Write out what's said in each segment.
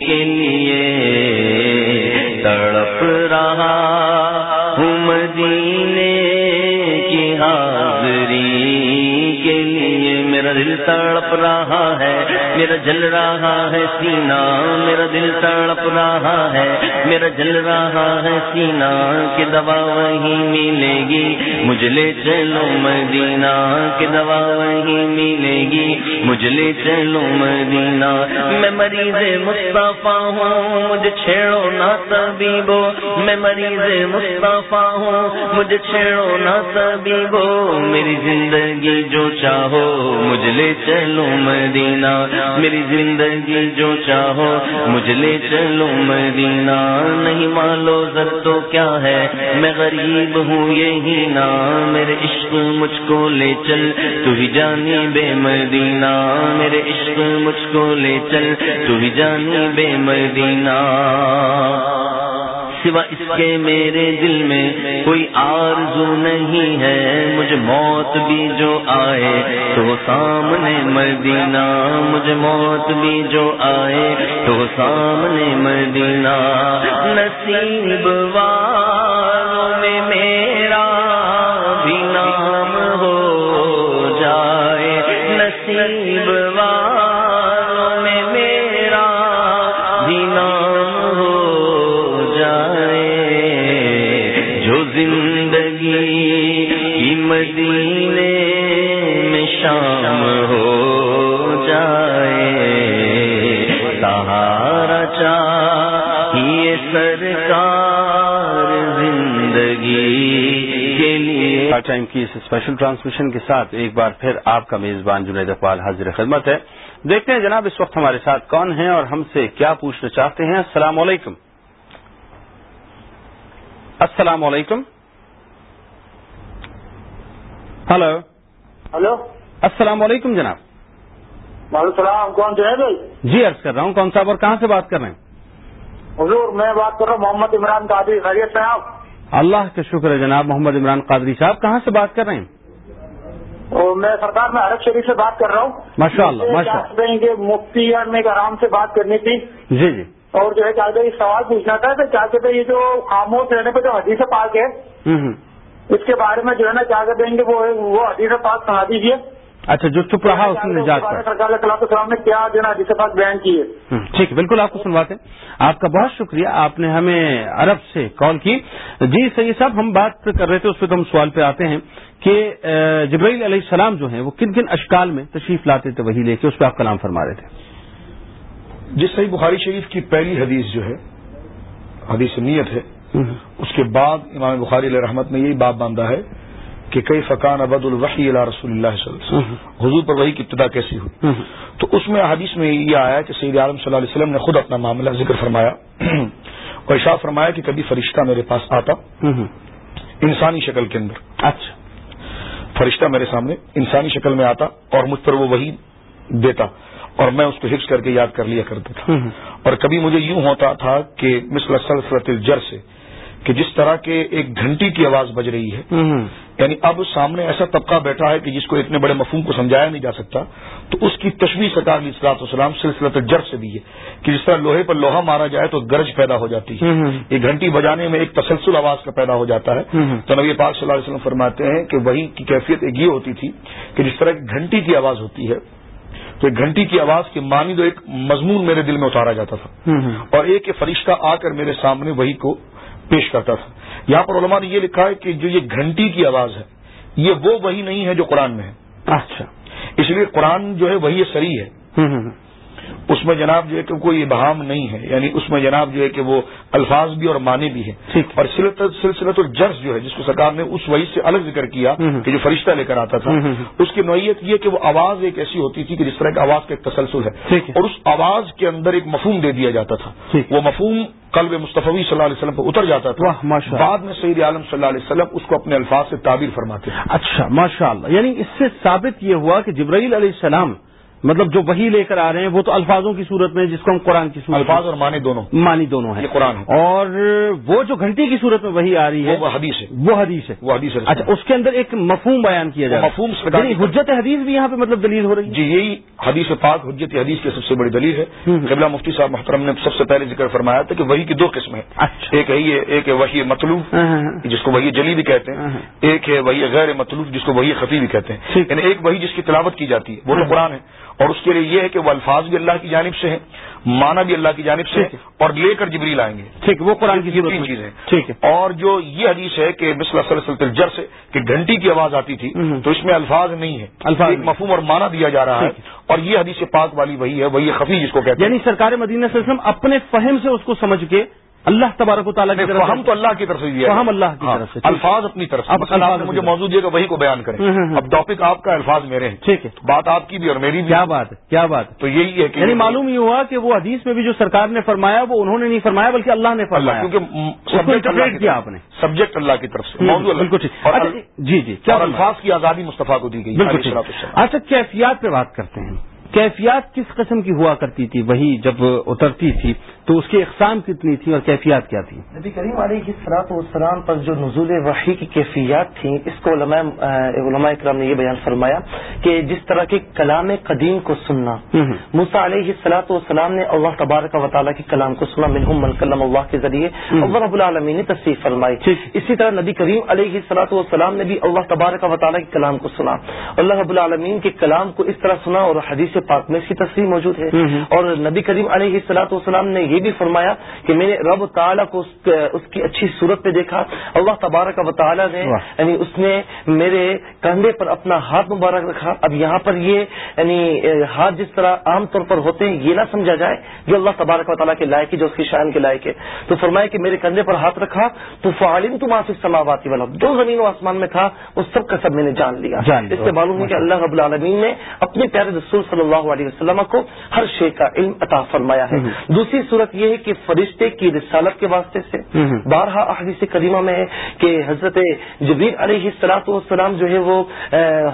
کے لیے تڑپ رہا ہوں مدینے کی حاضری کے لیے میرا دل تڑپ رہا ہے۔ میرا جل رہا ہے سینا، میرا دل تڑپ رہا ہے۔ میرا جل رہا ہے سینا کی دوا وہی ملے گی۔ مجھ لے چلو مدینہ کی دوا وہی ملے گی۔ مجھ لے چلو مدینہ۔ میں مریض مصطفیٰ ہوں مجھے چھیڑو نہ طبیبو۔ میں مریض مصطفیٰ ہوں مجھے چھیڑو نہ طبیبو۔ میری زندگی جو چاہو، مجھ لے چلو مدینہ، میری زندگی جو چاہو مجھ لے چلو مدینہ۔ نہیں مالو زر تو کیا ہے، میں غریب ہوں، یہی نا۔ میرے عشق مجھ کو لے چل، تو ہی جانی بے مدینہ۔ میرے عشق مجھ کو لے چل، تو ہی جانی بے مدینہ۔ سوا اس کے میرے دل میں کوئی آرزو نہیں ہے۔ مجھے موت بھی جو آئے تو سامنے مدینہ مجھے موت بھی جو آئے تو سامنے مدینہ نصیب والوں میں میرا ٹرانسمیشن کے ساتھ ایک بار پھر آپ کا میزبان جنید اقبال حاضر خدمت ہے۔ دیکھتے ہیں جناب اس وقت ہمارے ساتھ کون ہیں اور ہم سے کیا پوچھنا چاہتے ہیں۔ السلام علیکم۔ السلام علیکم۔ ہلو۔ ہلو۔ السلام علیکم جناب۔ وعلیکم السلام کون جو ہے بھائی؟ جی عرض کر رہا ہوں کون صاحب اور کہاں سے بات کر رہے ہیں؟ حضور میں بات کر رہا ہوں محمد عمران قادری خیریت سے آپ؟ اللہ کا شکر ہے جناب محمد عمران قادری صاحب کہاں سے بات کر رہے ہیں؟ میں سرکار میں عرب شریف سے بات کر رہا ہوں۔ ماشاء اللہ، کہ مفتی یار میں ایک آرام سے بات کرنی تھی۔ جی جی۔ اور جو ہے کیا کہتے ایک سوال پوچھنا تھا کہ کیا کہتے ہیں یہ جو خاموش رہنے پہ جو حدیث پاک ہے اس کے بارے میں جو ہے نا کیا کہتے ہیں کہ وہ وہ حدیث پاک سنا دیجیے اچھا جو چپ رہا اس نجات السلام نے کیا جو ہے حدیث پاک بیان کی ہے۔ ہوں، ٹھیک ہے بالکل آپ کو سنواتے ہیں۔ آپ کا بہت شکریہ آپ نے ہمیں عرب سے کال کی۔ جی سید صاحب ہم بات کر رہے تھے اس پہ تو ہم سوال پہ آتے ہیں کہ جبرائیل علیہ السلام جو ہیں وہ کن کن اشکال میں تشریف لاتے تھے؟ وہی لے کے اس پہ آپ کلام فرما رہے تھے۔ جس صحیح بخاری شریف کی پہلی حدیث جو ہے حدیث نیت ہے اس کے بعد امام بخاری علیہ رحمت نے یہی باب باندھا ہے کہ کئی فقان ابد الوحی اللہ رسول اللہ صلی اللہ علیہ وسلم۔ حضور پر وہی کی ابتدا کیسی ہوئی؟ تو اس میں حدیث میں یہ آیا کہ سید عالم صلی اللہ علیہ وسلم نے خود اپنا معاملہ ذکر فرمایا اور اشاع فرمایا کہ کبھی فرشتہ میرے پاس آتا انسانی شکل کے اندر۔ اچھا۔ فرشتہ میرے سامنے انسانی شکل میں آتا اور مجھ پر وہ وہی دیتا اور میں اس کو حفظ کر کے یاد کر لیا کرتا تھا۔ اور کبھی مجھے یوں ہوتا تھا کہ مثل سلسلت الجر سے کہ جس طرح کے ایک گھنٹی کی آواز بج رہی ہے یعنی اب سامنے ایسا طبقہ بیٹھا ہے کہ جس کو اتنے بڑے مفہوم کو سمجھایا نہیں جا سکتا تو اس کی تشویح سرکار علیہ السلاط والسلام سلسلت جر سے دی ہے کہ جس طرح لوہے پر لوہا مارا جائے تو گرج پیدا ہو جاتی ہے۔ یہ گھنٹی بجانے میں ایک تسلسل آواز کا پیدا ہو جاتا ہے۔ تو نبی پاک صلی اللہ علیہ وسلم فرماتے ہیں کہ وہی کی کیفیت ایک یہ ہوتی تھی کہ جس طرح ایک گھنٹی کی آواز ہوتی ہے تو ایک گھنٹی کی آواز کے معنی تو ایک مضمون میرے دل میں اتارا جاتا تھا۔ اور ایک فرشتہ آ کر میرے سامنے وہی کو پیش کرتا تھا۔ یہاں پر علماء نے یہ لکھا ہے کہ جو یہ گھنٹی کی آواز ہے یہ وہ وہی نہیں ہے جو قرآن میں ہے۔ اچھا۔ اس لیے قرآن جو ہے وہی سری ہے۔ اس میں جناب جو ہے کہ کوئی ابہام نہیں ہے یعنی اس میں جناب جو ہے کہ وہ الفاظ بھی اور معنی بھی ہیں۔ اور سلسلت الجرس جو ہے جس کو سرکار نے اس وحی سے الگ ذکر کیا کہ جو فرشتہ لے کر آتا تھا اس کی نوعیت یہ کہ وہ آواز ایک ایسی ہوتی تھی کہ جس طرح کی آواز کا ایک تسلسل ہے۔ اور اس آواز کے اندر ایک مفہوم دے دیا جاتا تھا۔ وہ مفہوم قلب مصطفی صلی اللہ علیہ وسلم پر اتر جاتا تھا۔ بعد میں سعید عالم صلی اللہ علیہ وسلم اس کو اپنے الفاظ سے تعبیر فرماتے ہیں اچھا ماشاء اللہ یعنی اس سے ثابت یہ ہوا کہ جبرائیل علیہ السلام مطلب جو وہی لے کر آ رہے ہیں وہ تو الفاظوں کی صورت میں جس کو ہم قرآن کی صورت الفاظ اور معنی دونوں۔ مانی دونوں ہیں۔ قرآن ہے۔ اور وہ جو گھنٹی کی صورت میں وہی آ رہی ہے وہ حدیث ہے۔ وہ حدیث ہے۔ وہ حدیث ہے۔ اچھا اس کے اندر ایک مفہوم بیان کیا جائے مفہوم یعنی حجت حدیث بھی یہاں پہ مطلب دلیل ہو رہی ہے۔ جی یہی حدیث پاک حجت حدیث کی سب سے بڑی دلیل ہے۔ قبلہ مفتی صاحب محترم نے سب سے پہلے ذکر فرمایا تھا کہ وہی کی دو قسمیں ہیں۔ اچھا۔ ایک ہے یہ ایک ہے وہی مطلوب ہاں، ہاں، ہاں۔ جس کو وہی جلی بھی کہتے ہیں۔ ایک ہے وہی غیر مطلوب جس کو وہی خفی بھی کہتے ہیں۔ یعنی ایک وہی جس کی تلاوت کی جاتی ہے وہ تو قرآن ہے۔ اور اس کے لیے یہ ہے کہ وہ الفاظ بھی اللہ کی جانب سے ہیں معنی بھی اللہ کی جانب سے ہے۔ اور لے کر جبریل آئیں گے۔ ٹھیک ہے وہ قرآن کی تین میں۔ چیزیں ٹھیک ہے۔ اور جو یہ حدیث ہے کہ الجر سے کہ گھنٹی کی آواز آتی تھی۔ تو اس میں الفاظ نہیں ہے الفاظ ایک۔ مفہوم اور معنی دیا جا رہا ہے۔ اور یہ حدیث پاک والی وہی ہے وہی خفی جس کو کہتے ہیں۔ یعنی سرکار مدینہ وسلم اپنے فہم سے اس کو سمجھ کے اللہ تبارک و تعالیٰ کی طرف فہم تو اللہ کی طرف سے دیا ہے۔ اللہ کی ہاں، طرف سے،۔ الفاظ اپنی طرف سے۔ آپ نے مجھے۔ موضوع دیا کہ وہی کو بیان کریں۔ ہوں، ہوں۔ اب ٹاپک آپ کا الفاظ میرے ہیں۔ ٹھیک ہے۔ بات آپ کی بھی اور میری بھی۔ کیا بات ہے؟ کیا بات تو یہی ہے کہ یعنی معلوم یہ ہوا کہ وہ حدیث میں بھی جو سرکار نے فرمایا وہ انہوں نے نہیں فرمایا بلکہ اللہ نے فرمایا۔ کیونکہ کیا آپ نے۔ سبجیکٹ اللہ کی طرف سے۔ موضوع بالکل ٹھیک۔ اچھا، جی جی کیا؟ الفاظ کی آزادی مصطفیٰ کو دی گئی بالکل۔ اچھا کیفیات پہ بات کرتے ہیں کیفیات کس قسم کی ہوا کرتی تھی؟ وہی جب اترتی تھی۔ تو اس کی اقسام کتنی تھی اور کیفیات کیا تھی نبی کریم علیہ السلاط والسلام پر جو نزول وحی کی کیفیات تھیں اس کو علماء علماء اکرام نے یہ بیان فرمایا کہ جس طرح کے کلام قدیم کو سننا۔ موسا علیہ السلاط والسلام نے اللہ تبارک و تعالیٰ کے کلام کو سنا منہم من کلم اللہ کے ذریعے اللہ رب العالمین نے تصریف فرمائی۔ اسی طرح نبی کریم علیہ السلاط والسلام نے بھی اللہ تبارک و تعالیٰ کے کلام کو سنا اللہ رب العالمین کے کلام کو اس طرح سنا اور حدیث پاک میں اس کی تصویر موجود ہے۔ اور نبی کریم علیہ السلاط والسلام نے یہ بھی فرمایا کہ میں نے رب تعالیٰ کو اس اس کی اچھی صورت پہ دیکھا۔ اللہ تبارک و تعالیٰ نے۔ یعنی اس نے میرے کندھے پر اپنا ہاتھ مبارک رکھا۔ اب یہاں پر یہ یعنی ہاتھ جس طرح عام طور پر ہوتے ہیں یہ نہ سمجھا جائے جو اللہ تبارک و تعالیٰ کے لائق ہے جو اس کی شان کے لائق ہے۔ تو فرمایا کہ میرے کندھے پر ہاتھ رکھا۔ تو فعالم تو معافی سماواتی والا جو زمین و آسمان میں تھا وہ سب کا سب میں نے جان لیا۔ جان۔ اس سے معلوم ہے کہ اللہ رب العالمین نے اپنے پیارے رسول صلی اللہ علیہ وسلم کو ہر شے کا علم عطا فرمایا ہے۔ دوسری صورت یہ ہے کہ فرشتے کی رسالت کے واسطے سے۔ بارہا احادیث کریمہ میں ہے کہ حضرت جبیر علیہ السلاط والسلام جو ہے وہ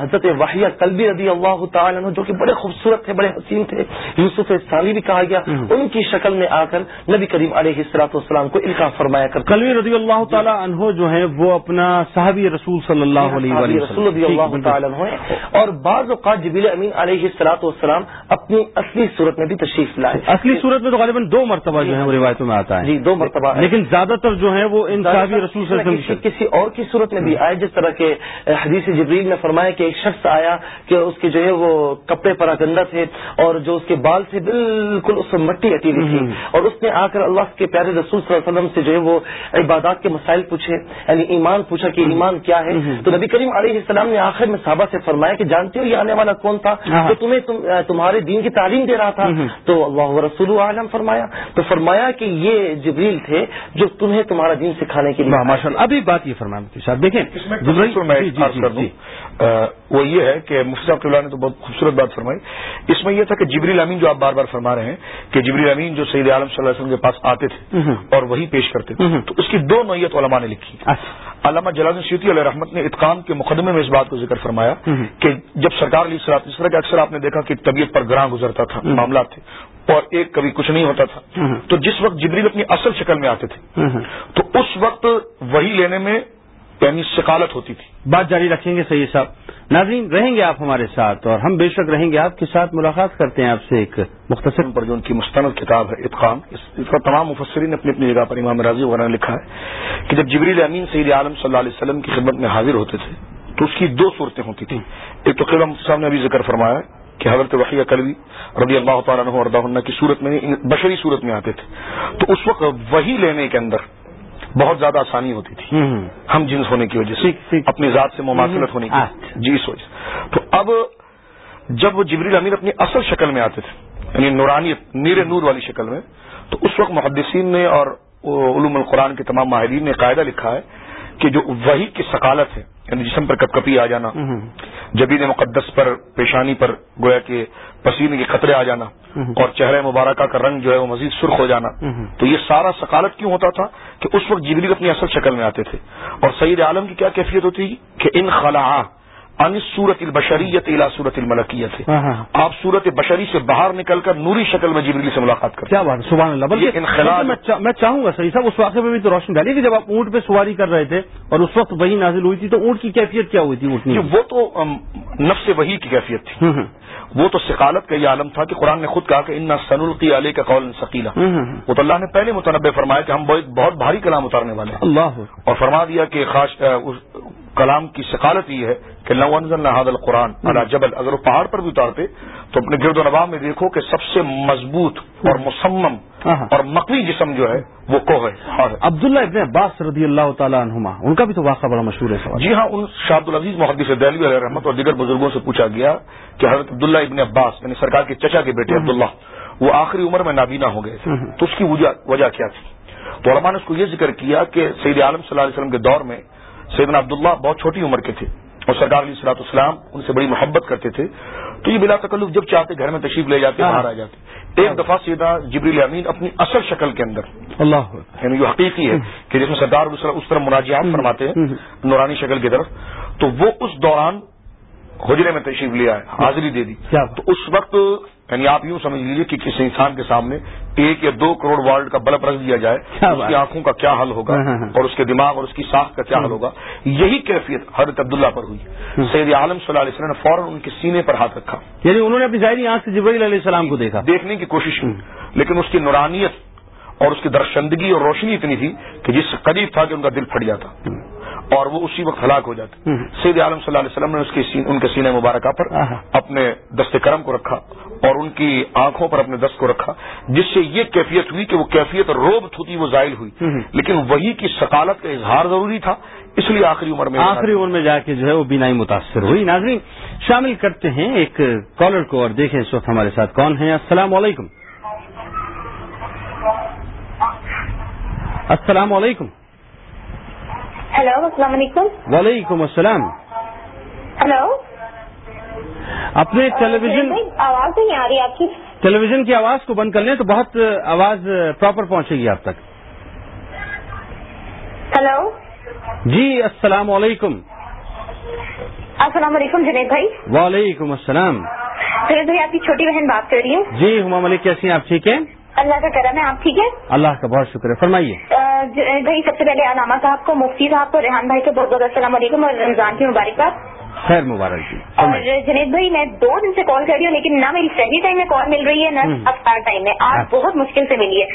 حضرت واحیہ قلبی رضی اللہ تعالیٰ عنہ جو کہ بڑے خوبصورت تھے بڑے حسین تھے یوسف ثانی بھی کہا گیا ان کی شکل میں آ کر نبی کریم علیہ السلاط والسلام کو القا فرمایا کرتے کلوی رضی اللہ تعالیٰ عنہ جو ہے وہ اپنا صحابی رسول صلی اللہ علیہ رسول رضی اللہ۔ تعالیٰ عنہ ہیں۔ اور بعض اوقات جبیل امین علیہ السلاط والسلام اپنی اصلی صورت میں بھی تشریف لائے۔ اصلی صورت میں تو غالباً دو مرتبہ جو ہے وہ روایتوں میں آتا ہے۔ جی دو مرتبہ لیکن زیادہ تر جو ہے وہ ان صحابی رسول صلی اللہ علیہ کسی, وسلم کسی اور کی صورت میں بھی آئے جس طرح کے حدیث جبریل میں فرمایا کہ ایک شخص آیا کہ اس کے جو ہے وہ کپڑے پر گندا تھے اور جو اس کے بال تھے بالکل اس میں مٹی اٹی ہوئی تھی۔ اور اس نے آ کر اللہ کے پیارے رسول صلی اللہ علیہ وسلم سے جو ہے وہ عبادات کے مسائل پوچھے یعنی ایمان پوچھا کہ ایمان کیا ہے۔ تو نبی کریم علیہ السلام نے آخر میں صحابہ سے فرمایا کہ جانتے ہو یہ آنے والا کون تھا؟ ہاں۔ جو تمہیں تم, تمہارے دین کی تعلیم دے رہا تھا۔ تو اللہ رسول عالم فرمایا۔ تو فرمایا کہ یہ جبریل تھے جو تمہیں تمہارا دین سکھانے کے لیے ماشاء اللہ ابھی بات یہ فرمایا مفتی صاحب دیکھیں اس میں جی، جی، عرض جی، کر دوں۔ آ، وہ یہ ہے کہ مفتی صاحب اللہ نے تو بہت خوبصورت بات فرمائی اس میں یہ تھا کہ جبریل امین جو آپ بار بار فرما رہے ہیں کہ جبریل امین جو سید عالم صلی اللہ علیہ وسلم کے پاس آتے تھے۔ اور وہی پیش کرتے تھے۔ تو اس کی دو نوعیت علماء نے لکھی اچھا علامہ جلال سیوتی علیہ رحمت نے اتقام کے مقدمے میں اس بات کو ذکر فرمایا۔ کہ جب سرکار علی صلاح اس طرح کے اکثر آپ نے دیکھا کہ طبیعت پر گراں گزرتا تھا معاملات تھے اور ایک کبھی کچھ نہیں ہوتا تھا۔ تو جس وقت جبریل اپنی اصل شکل میں آتے تھے۔ تو اس وقت وہی لینے میں یعنی سکالت ہوتی تھی۔ بات جاری رکھیں گے سید صاحب۔ ناظرین رہیں گے آپ ہمارے ساتھ اور ہم بے شک رہیں گے۔ آپ کے ساتھ ملاقات کرتے ہیں آپ سے ایک مختصر پر جو ان کی مستند کتاب ہے اتقام اس کا تمام مفسرین نے اپنی اپنی جگہ پر امام راضی وغیرہ نے لکھا ہے کہ جب جبریل امین سید عالم صلی اللہ علیہ وسلم کی خدمت میں حاضر ہوتے تھے تو اس کی دو صورتیں ہوتی تھیں۔ ایک تو قلم صاحب نے ابھی ذکر فرمایا کہ حضرت وحیہ کلوی رضی اللہ تعالیٰ عنہ عنہ کی صورت میں بشری صورت میں آتے تھے۔ تو اس وقت وہی لینے کے اندر بہت زیادہ آسانی ہوتی تھی۔ ہم جنس ہونے کی وجہ سے۔ اپنی ذات سے مماثلت ہونے اچھا۔ کی جی سوچ تو اب جب وہ جبریل امیر اپنی اصل شکل میں آتے تھے یعنی نورانیت نیر نور والی شکل میں تو اس وقت محدثین نے اور علوم القرآن کے تمام ماہرین نے قاعدہ لکھا ہے کہ جو وہی کی سکالت ہے یعنی جسم پر کپ کپی آ جانا۔ جبین مقدس پر پیشانی پر گویا کہ پسینے کے قطرے آ جانا اور چہرے مبارکہ کا رنگ جو ہے وہ مزید سرخ ہو جانا۔ تو یہ سارا سکالت کیوں ہوتا تھا؟ کہ اس وقت جبریل اپنی اصل شکل میں آتے تھے۔ اور سعید عالم کی کیا کیفیت ہوتی کہ ان خلا ان صورت البشریت الا صورت الملکیت ہے ہاں، ہاں۔ آپ صورت بشری سے باہر نکل کر نوری شکل میں جبریل سے ملاقات کرتے کیا بات ہے؟ سبحان اللہ. بلکہ میں چاہ- میں چاہوں گا صحیح صاحب اس واقعے میں بھی تو روشنی ڈالی کہ جب آپ اونٹ پہ سواری کر رہے تھے اور اس وقت وہی نازل ہوئی تھی تو اونٹ کی کیفیت کیا ہوئی تھی اونٹنی کہ وہ تو نفس وہی کی کیفیت تھی۔ وہ تو سقالت کا یہ عالم تھا کہ قرآن نے خود کہا کہ ان سن القی علیہ کا قول ثقیلا وہ تو اللہ نے پہلے متنبع فرمایا کہ ہم بہت بہت بھاری کلام اتارنے والے ہیں۔ اللہ اور فرما دیا کہ خاص کلام کی سقالت یہ ہے کہ لو انزل نہ القرآن جبل اگر وہ پہاڑ پر بھی اتارتے تو اپنے گرد و نواح میں دیکھو کہ سب سے مضبوط اور مسمم۔ اور مقوی جسم جو ہے وہ کوہ ہے عبداللہ ابن عباس رضی اللہ تعالیٰ عنہما ان کا بھی تو واقعہ بڑا مشہور ہے سوال. جی ہاں ان شاہ عبد العزیز محدث دہلوی علیہ رحمت اور دیگر بزرگوں سے پوچھا گیا کہ حضرت عبداللہ ابن عباس یعنی سرکار کے چچا کے بیٹے عبداللہ وہ آخری عمر میں نابینا ہو گئے تھے تو اس کی وجہ وجہ کیا تھی؟ تو علماء نے اس کو یہ ذکر کیا کہ سید عالم صلی اللہ علیہ وسلم کے دور میں سیدنا عبداللہ بہت چھوٹی عمر کے تھے اور سرکار علیہ صلاحت السلام ان سے بڑی محبت کرتے تھے۔ تو یہ بلا تکلف جب چاہتے گھر میں تشریف لے جاتے باہر آ جاتے۔ ایک دفعہ سیدھا جبریل امین اپنی اصل شکل کے اندر اللہ۔ یعنی جو حقیقی ہے کہ جس میں سردار اس طرح- مناجات فرماتے ہیں نورانی شکل کی طرف۔ تو وہ اس دوران حجرے میں تشریف لیا ہے حاضری دے دی۔ تو اس وقت یعنی آپ یوں سمجھ لیجیے کہ کسی انسان کے سامنے ایک یا دو کروڑ والٹ کا بلب رکھ دیا جائے اس کی آنکھوں کا کیا حل ہوگا ہاں، ہاں، ہاں۔ اور اس کے دماغ اور اس کی ساخت کا کیا حل ہوگا؟ یہی کیفیت حضرت عبداللہ پر ہوئی۔ سید عالم صلی اللہ علیہ وسلم نے فوراً ان کے سینے پر ہاتھ رکھا۔ یعنی انہوں نے اپنی ظاہری آنکھ سے جبریل علیہ السلام کو دیکھا۔ دیکھنے کی کوشش کی۔ لیکن اس کی نورانیت اور اس کی درشندگی اور روشنی اتنی تھی کہ جس قریب تھا کہ ان کا دل پھٹ جاتا۔ اور وہ اسی وقت ہلاک ہو جاتے سید عالم صلی اللہ علیہ وسلم نے اس کے سین- ان کے سینے مبارکہ پر۔ اپنے دست کرم کو رکھا اور ان کی آنکھوں پر اپنے دست کو رکھا جس سے یہ کیفیت ہوئی کہ وہ کیفیت روب تھی وہ زائل ہوئی۔ لیکن وہی کی سکالت کا اظہار ضروری تھا اس لیے آخری عمر میں آخری عمر میں جا کے جو ہے وہ بینائی متاثر ہوئی۔ ناظرین شامل کرتے ہیں ایک کالر کو اور دیکھیں اس وقت ہمارے ساتھ کون ہیں۔ السلام علیکم۔ السلام علیکم۔ ہیلو السلام علیکم وعلیکم السلام. ہیلو اپنے ٹیلی ویژن آواز نہیں آ رہی آپ کی. ٹیلی ویژن کی آواز کو بند کر لیں تو بہت آواز پراپر پہنچے گی آپ تک. ہیلو جی السلام علیکم. السلام علیکم جنید بھائی. وعلیکم السلام. جنید بھائی آپ کی چھوٹی بہن بات کر رہی ہوں جی ہما ملک کیسی ہیں؟ آپ ٹھیک ہیں؟ اللہ کا کرم ہے آپ ٹھیک ہے اللہ کا بہت شکر ہے۔ فرمائیے۔ بھائی سب سے پہلے علامہ صاحب کو مفتی صاحب کو ریحان بھائی کو بہت بہت السلام علیکم اور رمضان کی مبارکباد خیر مبارک جی۔ اور جنید بھائی میں دو دن سے کال کر رہی ہوں لیکن نہ میری صحیح ٹائم میں کال مل رہی ہے نہ۔ افطار ٹائم میں۔ آج اچھا۔ بہت مشکل سے ملی ہے۔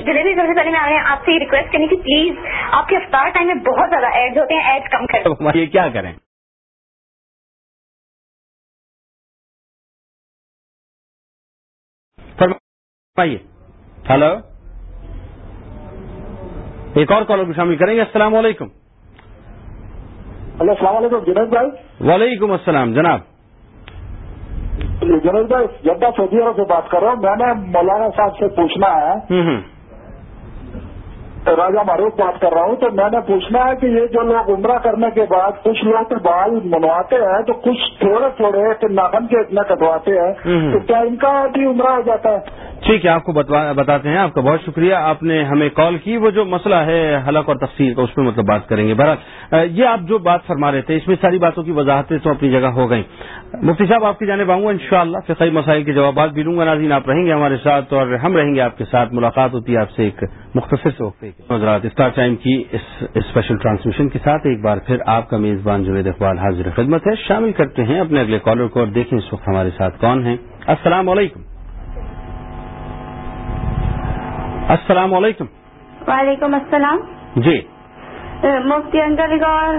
جنید بھائی سب سے پہلے میں آپ سے یہ ریکویسٹ کرنی تھی پلیز آپ کے افطار ٹائم میں بہت زیادہ ایڈ ہوتے ہیں ایڈ کم کر فرمائیے کیا کریں؟ فرمائیے۔ ہلو ایک اور کالر کو شامل کریں گے۔ السلام علیکم۔ ہلو السلام علیکم جنید بھائی۔ وعلیکم السلام جناب۔ جنید بھائی جدہ سعودی عرب سے بات کر رہا ہوں میں نے مولانا صاحب سے پوچھنا ہے راجا معروف بات کر رہا ہوں تو میں نے پوچھنا ہے کہ یہ جو لوگ عمرہ کرنے کے بعد کچھ لوگ تو بال منواتے ہیں تو کچھ تھوڑے تھوڑے کہ ناخن کے اتنے کٹواتے ہیں۔ تو کیا ان کا بھی عمرہ ہو جاتا ہے؟ ٹھیک ہے آپ کو بتاتے ہیں آپ کا بہت شکریہ۔ آپ نے ہمیں کال کی وہ جو مسئلہ ہے حلق اور تفصیل کا اس میں مطلب بات کریں گے۔ بہرحال یہ آپ جو بات فرما رہے تھے اس میں ساری باتوں کی وضاحتیں تو اپنی جگہ ہو گئیں۔ مفتی صاحب آپ کی جانب آؤں گا ان شاء اللہ فقی مسائل کے جوابات بھی لوں گا ناظرین آپ رہیں گے ہمارے ساتھ اور ہم رہیں گے آپ کے ساتھ۔ ملاقات ہوتی ہے آپ سے ایک مختصر سے وقفے حضرات اسٹار ٹائم کی اس اسپیشل ٹرانسمیشن کے ساتھ ایک بار پھر آپ کا میزبان جوید اقبال حاضر خدمت ہے۔ شامل کرتے ہیں اپنے اگلے کالر کو اور دیکھیں اس وقت ہمارے ساتھ کون ہیں۔ السلام علیکم۔ السلام علیکم۔ وعلیکم السلام۔ جی۔ مفتی انکل کا اور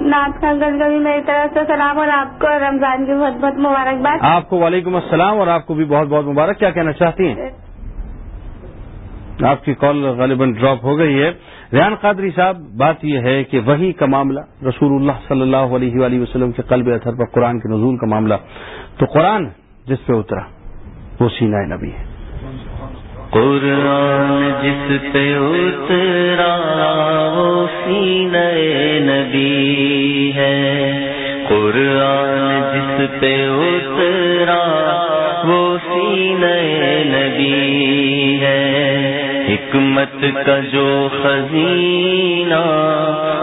ناز انکل کا بھی میری طرف سے سلام اور آپ کو رمضان کی بہت بہت مبارکباد۔ آپ کو وعلیکم السلام اور آپ کو بھی بہت بہت مبارک۔ کیا کہنا چاہتی ہیں؟ آپ کی کال غالباً ڈراپ ہو گئی ہے۔ ریان قادری صاحب، بات یہ ہے کہ وہی کا معاملہ رسول اللہ صلی اللہ علیہ وآلہ وسلم کے قلب اثر پر قرآن کے نزول کا معاملہ، تو قرآن جس پہ اترا، وہ سینہ نبی ہے۔ قرآن جس پہ اترا، وہ سینہ نبی ہے۔ قرآن جس پہ اترا، وہ سینہ نبی ہے حکمت کا جو خزینہ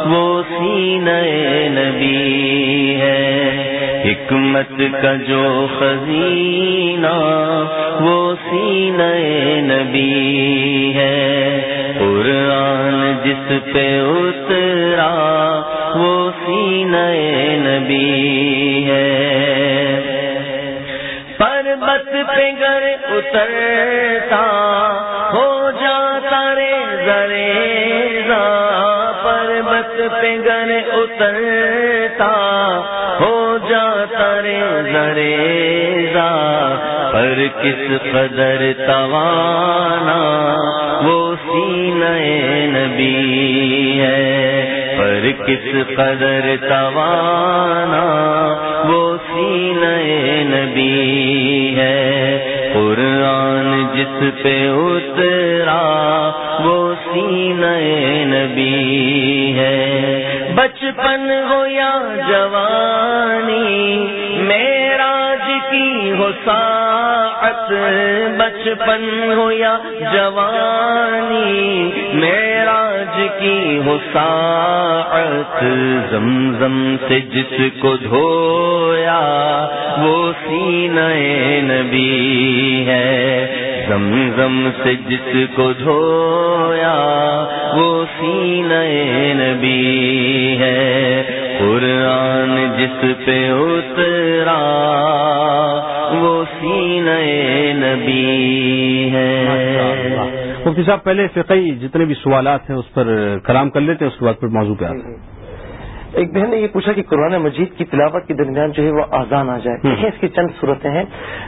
وہ سینہ نبی ہے۔ حکمت کا جو خزینہ وہ سینہ نبی ہے۔ قرآن جس پہ اترا وہ سینہ نبی ہے۔ پربت پہ گر اترتا رے زرے پربت پہ گر اترتا، ہو جاتا رے زرے پر کس قدر توانا، وہ سینہ نبی ہے۔ پر کس قدر توانا، وہ سینہ نبی ہے۔ قرآن جس پہ اترا وہ سینہ نبی ہے۔ بچپن ہو یا جوانی میراج کی ہو ساعت۔ بچپن ہو یا جوانی میراج کی ہو ساعت۔ زمزم سے جس کو دھویا، وہ سینہ نبی ہے۔ زمزم سے جس کو دھویا، وہ سینہ نبی ہے۔ قرآن جس پہ اترا، وہ سینہ نبی ہے۔ مفتی صاحب، پہلے فقہی جتنے بھی سوالات ہیں، اس پر کلام کر لیتے ہیں، اس کے بعد پھر موضوع پہ آتے ہیں۔ ایک بہن نے یہ پوچھا کہ قرآن مجید کی تلاوت کے درمیان جو ہے وہ آزان آ جائے۔ دیکھیں اس کی چند صورتیں ہیں۔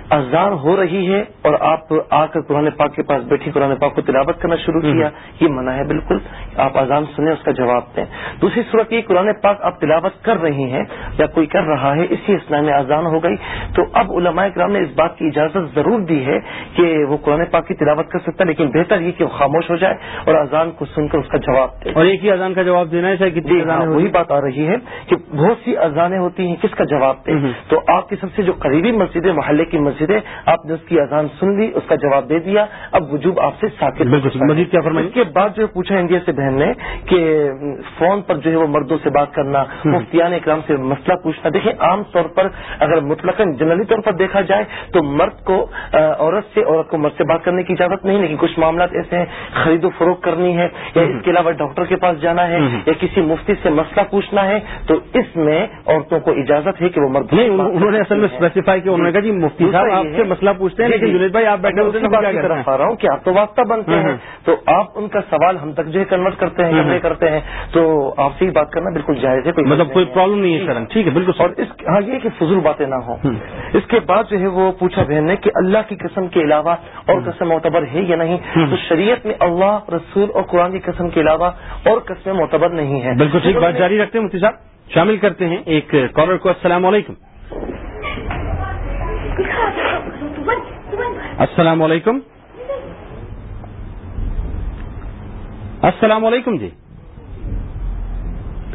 آزان ہو رہی ہے اور آپ آ کر قرآن پاک کے پاس بیٹھی قرآن پاک کو تلاوت کرنا شروع کیا۔ یہ منع ہے بالکل۔ آپ آزان سنیں اس کا جواب دیں۔ دوسری صورت یہ قرآن پاک آپ تلاوت کر رہی ہیں یا کوئی کر رہا ہے اسی اسلام میں آزان ہو گئی۔ تو اب علماء کرام نے اس بات کی اجازت ضرور دی ہے کہ وہ قرآن پاک کی تلاوت کر سکتا ہے لیکن بہتر یہ کہ وہ خاموش ہو جائے اور اذان کو سن کر اس کا جواب دے۔ اور ایک ہی اذان کا جواب دینا ہے جی ہاں وہی بات آ رہی ہے کہ بہت سی اذانیں ہوتی ہیں کس کا جواب دیں؟ ہوں۔ تو آپ کی سب سے جو قریبی مسجد ہے محلے کی مسجد ہے آپ نے اس کی اذان سن لی اس کا جواب دے دیا۔ اب وجوب آپ سے ساکت۔ مزید کیا فرمائیں؟ اس کے بعد جو پوچھا انڈیا سے بہن نے کہ فون پر جو ہے وہ مردوں سے بات کرنا مفتیان اکرام سے مسئلہ پوچھنا۔ دیکھیں عام طور پر اگر مطلق جنرلی طور پر دیکھا جائے تو مرد کو عورت سے عورت کو مرد سے بات کرنے کی اجازت نہیں لیکن کچھ معاملات ایسے ہیں خرید و فروخت کرنی ہے یا اس کے علاوہ ڈاکٹر کے پاس جانا ہے یا کسی مفتی سے مسئلہ پوچھنا ہے تو اس میں عورتوں کو اجازت ہے کہ وہ مرد انہوں- نے اصل میں اسپیسیفائی کیا انہوں نے کہا جی مفتی صاحب آپ سے ہے- مسئلہ پوچھتے ہیں جی، لیکن جی۔ جنید بھائی آپ بیٹھے رہا ہوں کہ آپ تو واسطہ بنتے ہیں۔ تو آپ ان کا سوال ہم تک جو ہے کنورٹ کرتے ہیں کنوے ہاں۔ کرتے ہیں تو آپ سے ہی بات کرنا بالکل جائز ہے کوئی مطلب کوئی ہے۔ پرابلم نہیں ہے سر ٹھیک ہے بالکل اور اس ہاں یہ کہ فضول باتیں نہ ہوں۔ اس کے بعد جو ہے وہ پوچھا بہن نے کہ اللہ کی قسم کے علاوہ اور قسم معتبر ہے یا نہیں؟ تو شریعت میں اللہ رسول اور قرآن کی قسم کے علاوہ اور قسمیں معتبر نہیں ہیں بالکل ٹھیک بات جاری رکھتے ہیں مفتی صاحب شامل کرتے ہیں ایک کالر کو السلام علیکم۔ السلام علیکم۔ السلام علیکم جی۔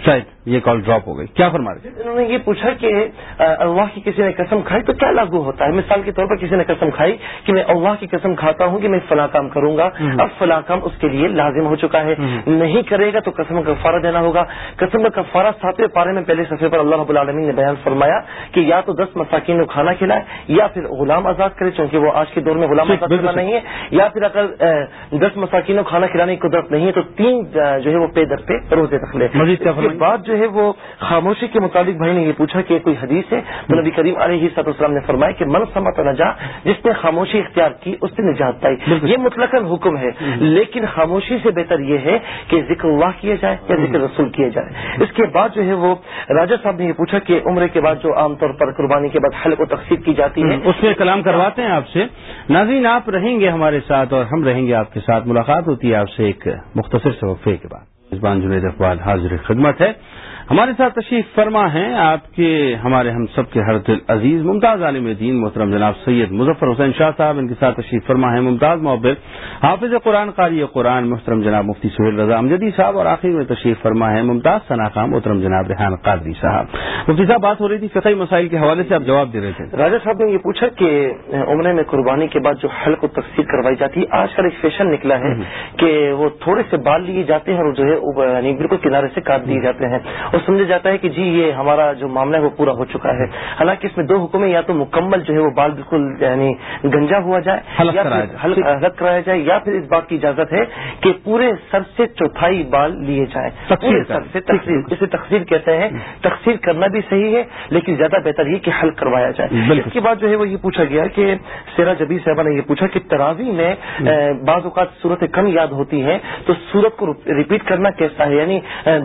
شاید۔ یہ کال ڈراپ ہو گئی۔ کیا فرما رہے انہوں نے یہ پوچھا کہ اللہ کی کسی نے قسم کھائی تو کیا لاگو ہوتا ہے؟ مثال کے طور پر کسی نے قسم کھائی کہ میں اللہ کی قسم کھاتا ہوں کہ میں فلاں کام کروں گا۔ اب فلاں کام اس کے لیے لازم ہو چکا ہے۔ نہیں کرے گا تو قسم کا کفارہ دینا ہوگا۔ قسم کا کفارہ ساتویں پارے میں پہلے صفحے پر اللہ رب العالمین نے بیان فرمایا کہ یا تو دس مساکین کو کھانا کھلائے یا پھر غلام آزاد کرے چونکہ وہ آج کے دور میں غلام آزاد کرنا نہیں ہے۔ یا پھر اگر دس مساکین کو کھانا کھلانے کی قدرت نہیں ہے تو تین جو ہے وہ پے در پہ روزے رکھ لے۔ اس کے؟ بعد جو ہے وہ خاموشی کے متعلق بھائی نے یہ پوچھا کہ کوئی حدیث ہے؟ تو نبی کریم علیہ صد السلام نے فرمایا کہ من سمت نجا جس نے خاموشی اختیار کی اس نے نجات پائی۔ یہ مطلق حکم ہے۔ لیکن خاموشی سے بہتر یہ ہے کہ ذکر اللہ کیا جائے یا ذکر رسول کیا جائے۔ اس کے بعد جو ہے وہ راجا صاحب نے یہ پوچھا کہ عمرے کے بعد جو عام طور پر قربانی کے بعد حلق و تقسیم کی جاتی ہے۔ اس میں کلام کرواتے ہیں آپ سے۔ ناظرین آپ رہیں گے ہمارے ساتھ اور ہم رہیں گے آپ کے ساتھ۔ ملاقات ہوتی ہے آپ سے ایک مختصر سے وقفے کے بعد۔ میزبان جنید اقبال حاضر خدمت ہے۔ ہمارے ساتھ تشریف فرما ہیں آپ کے ہمارے ہم سب کے ہر دل عزیز ممتاز عالم دین محترم جناب سید مظفر حسین شاہ صاحب ان کے ساتھ تشریف فرما ہیں ممتاز محبت حافظ قرآن قاری قرآن محترم جناب مفتی سہیل رضا امجدی صاحب اور آخر میں تشریف فرما ہے ممتاز ثنا خان محترم جناب ریحان قادری صاحب۔ مفتی صاحب بات ہو رہی تھی فقہی مسائل کے حوالے سے آپ جواب دے رہے تھے۔ راجا صاحب نے یہ پوچھا کہ عمرے میں قربانی کے بعد جو حلق و تقسیم کروائی جاتی ہے آج کل ایک فیشن نکلا ہے کہ وہ تھوڑے سے بال لیے جاتے ہیں اور جو ہے یعنی بالکل کنارے سے کاٹ دیے جاتے ہیں۔ اور سمجھا جاتا ہے کہ جی یہ ہمارا جو معاملہ ہے وہ پورا ہو چکا ہے۔ حالانکہ اس میں دو حکم یا تو مکمل جو ہے وہ بال بالکل یعنی گنجا ہوا جائے حلق یا۔ حلق حلق کرایا جائے یا پھر اس بات کی اجازت ہے کہ پورے سر سے چوتھائی بال لیے جائیں۔ تقسیر پورے کریں۔ سر سے تقسیر اسے تقسیر کہتے ہیں۔ تقسیر کرنا بھی صحیح ہے لیکن زیادہ بہتر یہ کہ حلق کروایا جائے۔ اس کے بعد جو ہے وہ یہ پوچھا گیا کہ سیرا جبی صاحبہ نے یہ پوچھا کہ تراوی میں بعض اوقات صورتیں کم یاد ہوتی ہیں تو سورت کو ریپیٹ کرنا کیسا ہے؟ یعنی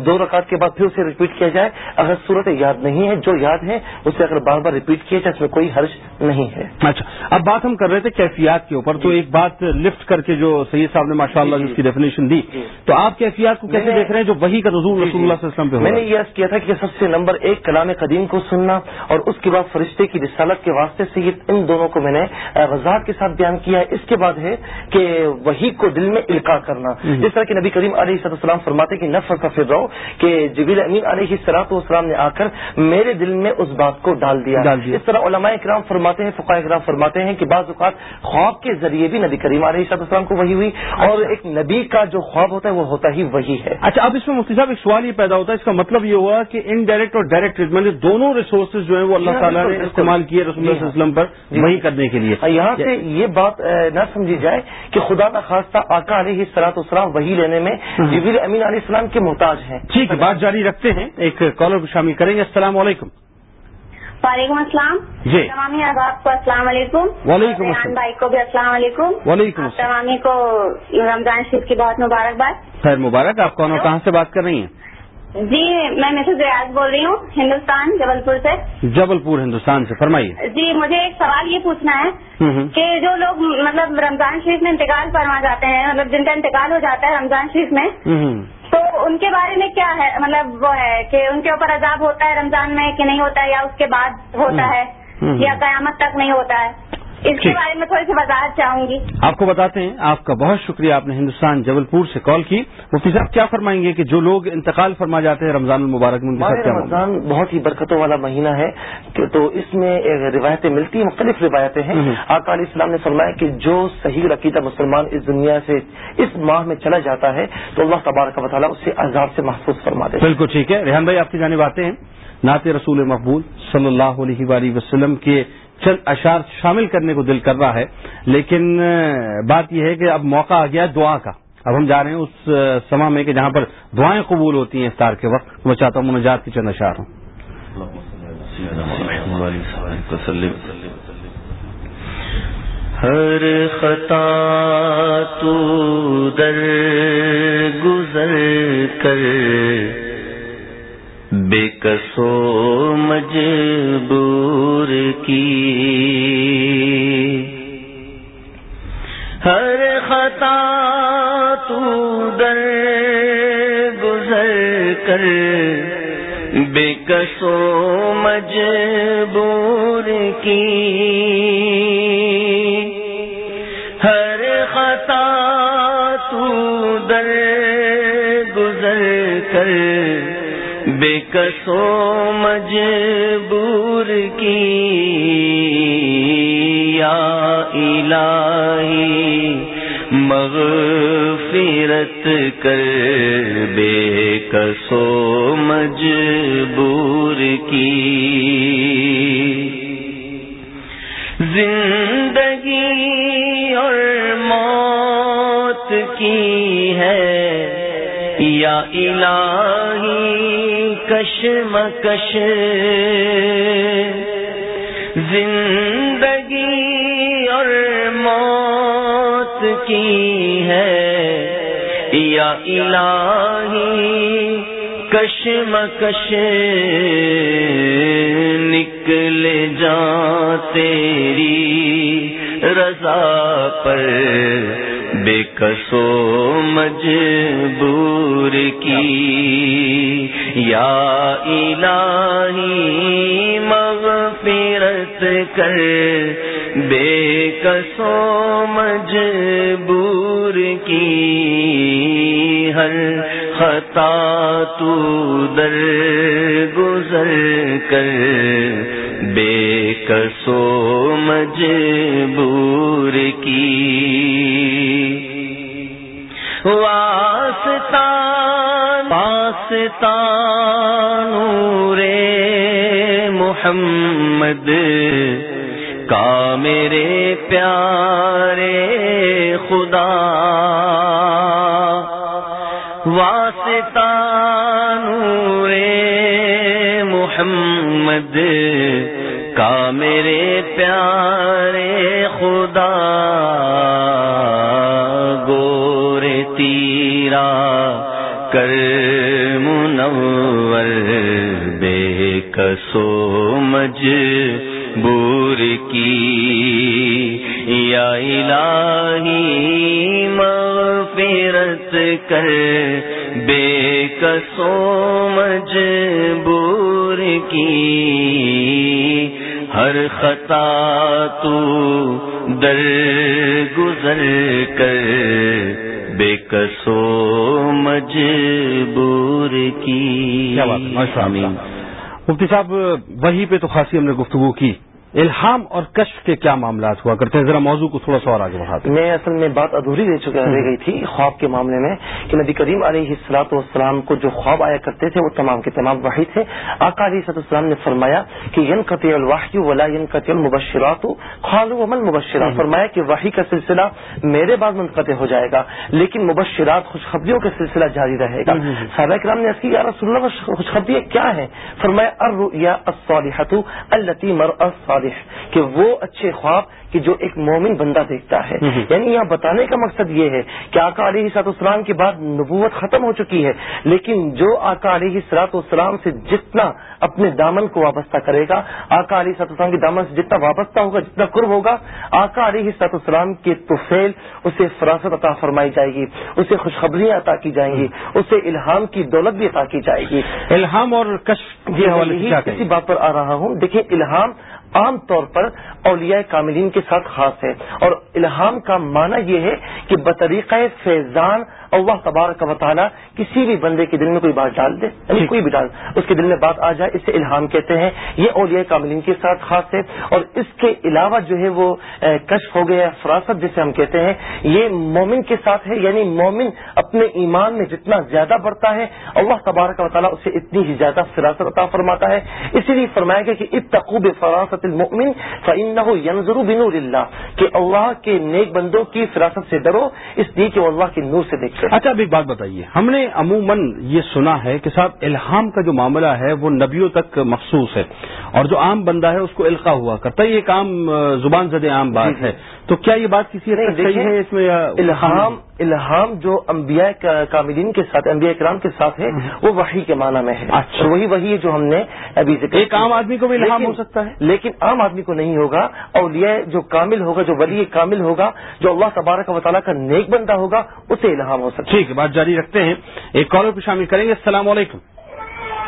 دو رکعت کے بعد پھر اسے ریپیٹ کیا جائے اگر صورتیں یاد نہیں ہے جو یاد ہے اسے اگر بار بار ریپیٹ کیا جائے اس میں کوئی حرج نہیں ہے۔ اچھا اب بات ہم کر رہے تھے کیفیات کے اوپر تو ایک بات لفٹ کر کے جو سید صاحب نے ماشاء اللہ جی، جس کی ڈیفینیشن دی جی۔ تو آپ کیفیات کو کیسے دیکھ رہے ہیں؟ جو وہی کا نزول رسول اللہ صلی اللہ علیہ وسلم پہ میں نے؟ یہ عرض کیا تھا کہ سب سے نمبر ایک کلام قدیم کو سننا اور اس کے بعد فرشتے کی رسالت کے واسطے سے یہ ان دونوں کو میں نے وضاحت کے ساتھ بیان کیا۔ ہے اس کے بعد ہے کہ وہی کو دل میں القاع کرنا۔ جس طرح کہ نبی کریم علیہ صد السلام فرماتے کہ نفر کا پھر رہو کہ جبیل امین علیہ سلاط والسلام نے آ کر میرے دل میں اس بات کو ڈال دیا۔ اس طرح علماء کرام فرماتے ہیں فقہ کرام فرماتے ہیں کہ بعض اوقات خواب کے ذریعے بھی نبی کریم علیہ صد السلام کو وہی ہوئی اور ایک نبی کا جو خواب ہوتا ہے وہ ہوتا ہی وہی ہے۔ اچھا اب اس میں مفتی صاحب ایک سوال یہ پیدا ہوتا ہے اس کا مطلب یہ ہوا کہ ان ڈائریکٹ اور ڈائریکٹ ٹریٹمنٹ دونوں ریسورسز جو ہیں وہ اللہ ہاں، تعالیٰ نے۔ استعمال کیے رسول اللہ علیہ وسلم پر جی۔ وہی کرنے کے لیے۔ یہاں سے یہ بات نہ سمجھی جائے کہ خدا نہ خواستہ آقا علیہ سلاط والسلام وہی لینے میں جبیل امین علیہ السلام کے محتاج ہیں۔ ٹھیک ہے بات جاری رکھتے ہیں۔ ایک کالر کو شامل کریں گے۔ السلام علیکم۔ وعلیکم السلام۔ جی۔ تمامی احباب کو السلام علیکم۔ وعلیکم السلام۔ بھائی کو بھی السلام علیکم۔ وعلیکم تمامی کو رمضان شریف کی بہت مبارکباد۔ خیر مبارک آپ کون اور کہاں سے بات کر رہی ہیں؟ جی میں مسز ریاض بول رہی ہوں ہندوستان جبل پور سے جبل پور ہندوستان سے فرمائیے جی مجھے ایک سوال یہ پوچھنا ہے۔ کہ جو لوگ مطلب رمضان شریف میں انتقال فرما جاتے ہیں مطلب جن کا انتقال ہو جاتا ہے رمضان شریف میں۔ تو ان کے بارے میں کیا ہے مطلب وہ ہے کہ ان کے اوپر عذاب ہوتا ہے رمضان میں کہ نہیں ہوتا ہے یا اس کے بعد ہوتا ہے۔ یا قیامت تک نہیں ہوتا ہے اس کے۔ بارے میں تھوڑی سی وضاحت چاہوں گی آپ کو بتاتے ہیں آپ کا بہت شکریہ آپ نے ہندوستان جبل پور سے کال کی مفتی صاحب کیا فرمائیں گے کہ جو لوگ انتقال فرما جاتے ہیں رمضان المبارک میں؟ رمضان بہت ہی برکتوں والا مہینہ ہے کہ تو اس میں ایک روایتیں ملتی ہیں مختلف روایتیں ہیں۔ آقا علیہ السلام نے فرمایا کہ جو صحیح عقیدہ مسلمان اس دنیا سے اس ماہ میں چلا جاتا ہے تو اللہ تبارک و تعالیٰ اسے عذاب سے محفوظ فرما دے بالکل ٹھیک ہے ریحان بھائی آپ کی جانب آتے ہیں نعت رسول مقبول صلی اللہ علیہ وآلہ وسلم کے چند اشعار شامل کرنے کو دل کر رہا ہے، لیکن بات یہ ہے کہ اب موقع آ گیا دعا کا۔ اب ہم جا رہے ہیں اس سما میں کہ جہاں پر دعائیں قبول ہوتی ہیں افطار کے وقت میں چاہتا ہوں منجات کی چند اشعار ہوں۔ ہر خطا تو در گزر کر بے کسو مجبور کی۔ ہر خطا تو در گزر کر۔ بے کسو مجبور کی۔ بے کسو مجبور کی، یا الہی مغفرت کر، بے کسو مجبور کی۔ زندگی اور موت کی ہے، یا الہی کشمکش زندگی اور موت کی ہے یا الہی کشمکش نکل جا تیری رضا پر کسو مجبور کی۔ یا الہی مغفرت کر۔ بے کسو مجبور کی۔ ہر خطا تو در گزر کر۔ بے کسو مجبور کی۔ واسطان واسطان نور محمد، کا میرے پیارے خدا۔ واسطان، نور محمد، کا میرے پیارے خدا۔ کر منور، بے کسو مجبور کی۔ یا الہی، مغفرت کر۔ بے کسو مجبور کی۔ ہر خطا تو در گزر کر۔ بے کسو مجبور کی کیا بات مفتی صاحب، وہی پہ تو خاصی ہم نے گفتگو کی۔ الہام اور کشف کے کیا معاملات ہوا کرتے ہیں؟ ذرا موضوع کو تھوڑا سا اور آگے بڑھاتے میں اصل میں بات ادھوری رہ چکا رہ گئی تھی خواب کے معاملے میں کہ نبی کریم علیہ السلاط والسلام کو جو خواب آیا کرتے تھے وہ تمام کے تمام وحی تھے۔ آقا علیہ صد السلام نے فرمایا کہ ین قطع الواحی ولا ین قطع المبشرات خالو ومن مبشرات فرمایا کہ وحی کا سلسلہ میرے بعد منقطع ہو جائے گا لیکن مبشرات خوشخبریوں کا سلسلہ جاری رہے گا۔ صحابہ کرام نے کی یا رسول اللہ خوشخبری کیا ہے فرمایا الرؤیا الصالحۃ التي مر الصالح کہ وہ اچھے خواب کہ جو ایک مومن بندہ دیکھتا ہے۔ یعنی یہاں بتانے کا مقصد یہ ہے کہ آقا علیہ سات اسلام کے بعد نبوت ختم ہو چکی ہے لیکن جو آقا علیہ سلاط اسلام سے جتنا اپنے دامن کو وابستہ کرے گا آقا علیہ سات اسلام کے دامن سے جتنا وابستہ ہوگا جتنا قرب ہوگا آقا علیہ سات اسلام کے توفیل اسے فراست عطا فرمائی جائے گی اسے خوشخبریاں عطا کی جائیں گی اسے الہام کی دولت بھی عطا کی جائے گی۔ الہام اور کشف اسی بات پر آ رہا ہوں۔ دیکھیں الہام عام طور پر اولیاء کاملین کے ساتھ خاص ہے اور الہام کا معنی یہ ہے کہ بطریقہ فیضان اللہ تبارک و تعالیٰ کسی بھی بندے کے دل میں کوئی بات ڈال دے یعنی کوئی بھی ڈال۔ اس کے دل میں بات آ جائے اسے الہام کہتے ہیں۔ یہ اولیاء کاملین کے ساتھ خاص ہے۔ اور اس کے علاوہ جو ہے وہ کشف ہو گیا فراست جسے ہم کہتے ہیں یہ مومن کے ساتھ ہے۔ یعنی مومن اپنے ایمان میں جتنا زیادہ بڑھتا ہے اللہ تبارک و تعالیٰ اسے اتنی ہی زیادہ فراست عطا فرماتا ہے۔ اسی لیے فرمایا گیا کہ اتقوب فراست المؤمن فإنه ينظر بنور اللہ کہ اللہ کے نیک بندوں کی فراست سے ڈرو اس لیے کہ وہ اللہ کے نور سے دیکھتے اچھا اب ایک بات بتائیے۔ ہم نے عموماً یہ سنا ہے کہ صاحب الہام کا جو معاملہ ہے وہ نبیوں تک مخصوص ہے اور جو عام بندہ ہے اس کو القا ہوا کرتا ہے۔ یہ ایک عام زبان زد عام بات ہے۔ تو کیا یہ بات کسی صحیح ہے؟ اس میں الہام الہام جو انبیاء کاملین کے ساتھ انبیاء کرام کے ساتھ ہے وہ وہی کے معنی میں ہے۔ اچھا۔ وہی وہی جو ہم نے ابھی ذکر ایک عام آدمی کو بھی الہام ہو سکتا ہے؟ لیکن عام آدمی کو نہیں ہوگا اولیاء جو کامل ہوگا جو ولی کامل ہوگا جو اللہ تبارک و تعالیٰ کا نیک بندہ ہوگا اسے الہام ہو سکتا ہے۔ ٹھیک ہے بات جاری رکھتے ہیں۔ ایک کالر کو شامل کریں گے۔ السلام علیکم۔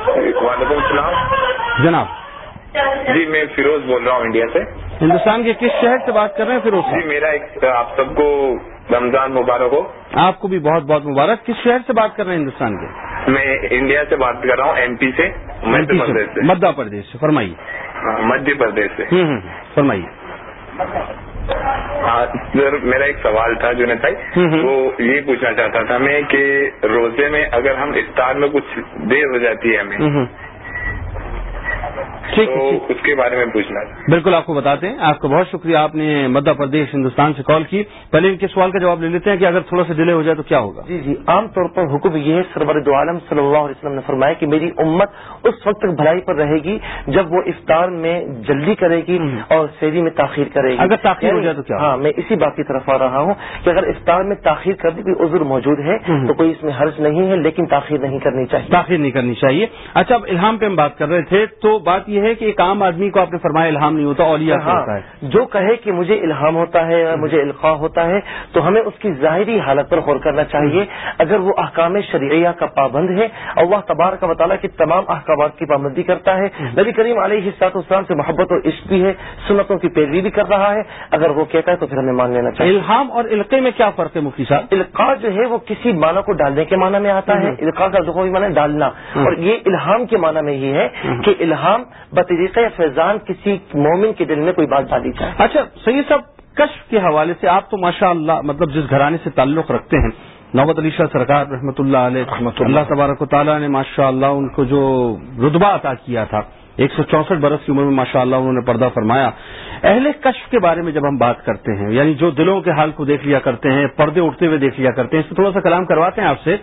وعلیکم السلام۔ جناب۔ جی میں فیروز بول رہا ہوں انڈیا سے۔ ہندوستان کے کس شہر سے بات کر رہے ہیں فیروز جی میرا ایک آپ سب کو رمضان مبارک ہو۔ آپ کو بھی بہت بہت مبارک۔ کس شہر سے بات کر رہے ہیں ہندوستان کے؟ میں انڈیا سے بات کر رہا ہوں ایم پی سے مدھیہ پردیش سے۔ مدھیہ پردیش سے فرمائیے۔ ہاں مدھیہ پردیش سے۔ فرمائیے۔ ہاں سر میرا ایک سوال تھا جو بھائی وہ یہ پوچھنا چاہتا تھا میں کہ روزے میں اگر ہم افطار میں کچھ دیر ہو جاتی ہے ہمیں ٹھیک تو اس کے بارے میں پوچھنا بالکل آپ کو بتاتے ہیں۔ آپ کا بہت شکریہ آپ نے مدھیہ پردیش ہندوستان سے کال کی۔ پہلے ان کے سوال کا جواب لے لیتے ہیں کہ اگر تھوڑا سا ڈیلے ہو جائے تو کیا ہوگا؟ جی جی۔ عام طور پر حکم یہ ہے سرور دو عالم صلی اللہ علیہ وسلم نے فرمایا کہ میری امت اس وقت تک بھلائی پر رہے گی جب وہ افطار میں جلدی کرے گی اور شہری میں تاخیر کرے گی۔ اگر تاخیر ہو جائے تو کیا؟ ہاں میں اسی بات کی طرف آ رہا ہوں کہ اگر افطار میں تاخیر کرنے کی عذر موجود ہے تو کوئی اس میں حرض نہیں ہے لیکن تاخیر نہیں کرنی چاہیے۔ تاخیر نہیں کرنی چاہیے۔ اچھا اب الہام پہ ہم بات کر رہے تھے تو بات یہ ہے کہ ایک عام آدمی کو آپ نے فرمایا الہام نہیں ہوتا اولیاء ہاں ہوتا ہے۔ جو کہے کہ مجھے الہام ہوتا ہے مجھے القاع ہوتا ہے تو ہمیں اس کی ظاہری حالت پر غور کرنا چاہیے۔ اگر وہ احکام شرعیہ کا پابند ہے اللہ تبارک و تعالیٰ کے تمام احکامات کی پابندی کرتا ہے۔ نبی کریم علیہ السلاط اسلام سے محبت اور عشق بھی ہے سنتوں کی پیروی بھی کر رہا ہے۔ اگر وہ کہتا ہے تو پھر ہمیں مان لینا چاہیے۔ الہام اور القے میں کیا فرق ہے مفتی صاحب؟ القاع جو ہے وہ کسی معنی کو ڈالنے کے معنی میں آتا ہے۔ القاع کا جو معنی ڈالنا۔ اور یہ الہام کے معنی میں یہ ہے کہ الہام بطریقہ فیضان کسی مومن کے دل میں کوئی بات ڈالی جائے۔ اچھا سید صاحب کشف کے حوالے سے آپ تو ماشاء اللہ مطلب جس گھرانے سے تعلق رکھتے ہیں نوبت علی شاہ سرکار رحمۃ اللہ علیہ اللہ۔ تبارک و تعالیٰ نے ماشاء اللہ ان کو جو رتبہ عطا کیا تھا ایک سو چونسٹھ برس کی عمر میں ماشاء اللہ انہوں نے پردہ فرمایا۔ اہل کشف کے بارے میں جب ہم بات کرتے ہیں یعنی جو دلوں کے حال کو دیکھ لیا کرتے ہیں، پردے اٹھتے ہوئے دیکھ لیا کرتے ہیں، اس پہ تھوڑا سا کلام کرواتے ہیں آپ سے۔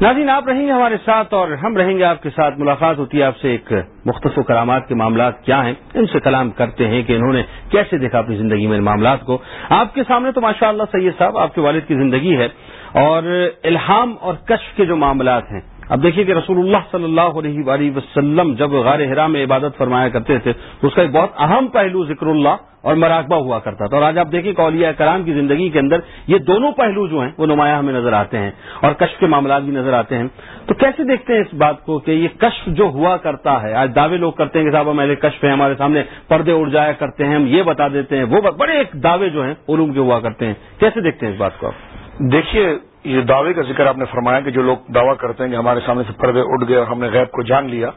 ناظرین، آپ رہیں گے ہمارے ساتھ اور ہم رہیں گے آپ کے ساتھ۔ ملاقات ہوتی ہے آپ سے ایک مختصر کرامات کے معاملات کیا ہیں، ان سے کلام کرتے ہیں کہ انہوں نے کیسے دیکھا اپنی زندگی میں ان معاملات کو۔ آپ کے سامنے تو ماشاء اللہ سید صاحب، آپ کے والد کی زندگی ہے اور الہام اور کشف کے جو معاملات ہیں اب دیکھیے کہ رسول اللہ صلی اللہ علیہ وآلہ وسلم جب غار حرا میں عبادت فرمایا کرتے تھے تو اس کا ایک بہت اہم پہلو ذکر اللہ اور مراقبہ ہوا کرتا تھا۔ اور آج آپ دیکھیں کہ اولیاء کرام کی زندگی کے اندر یہ دونوں پہلو جو ہیں، وہ نمایاں ہمیں نظر آتے ہیں اور کشف کے معاملات بھی نظر آتے ہیں۔ تو کیسے دیکھتے ہیں اس بات کو کہ یہ کشف جو ہوا کرتا ہے؟ آج دعوے لوگ کرتے ہیں کہ صاحب ہمارے کشف ہیں، ہمارے سامنے پردے اڑ جایا کرتے ہیں، ہم یہ بتا دیتے ہیں۔ وہ بڑے ایک دعوے جو ہیں، علوم کے ہوا کرتے ہیں۔ کیسے دیکھتے ہیں اس بات کو آپ؟ دیکھیے یہ دعوے کا ذکر آپ نے فرمایا کہ جو لوگ دعویٰ کرتے ہیں کہ ہمارے سامنے سے پردے اٹھ گئے اور ہم نے غیب کو جان لیا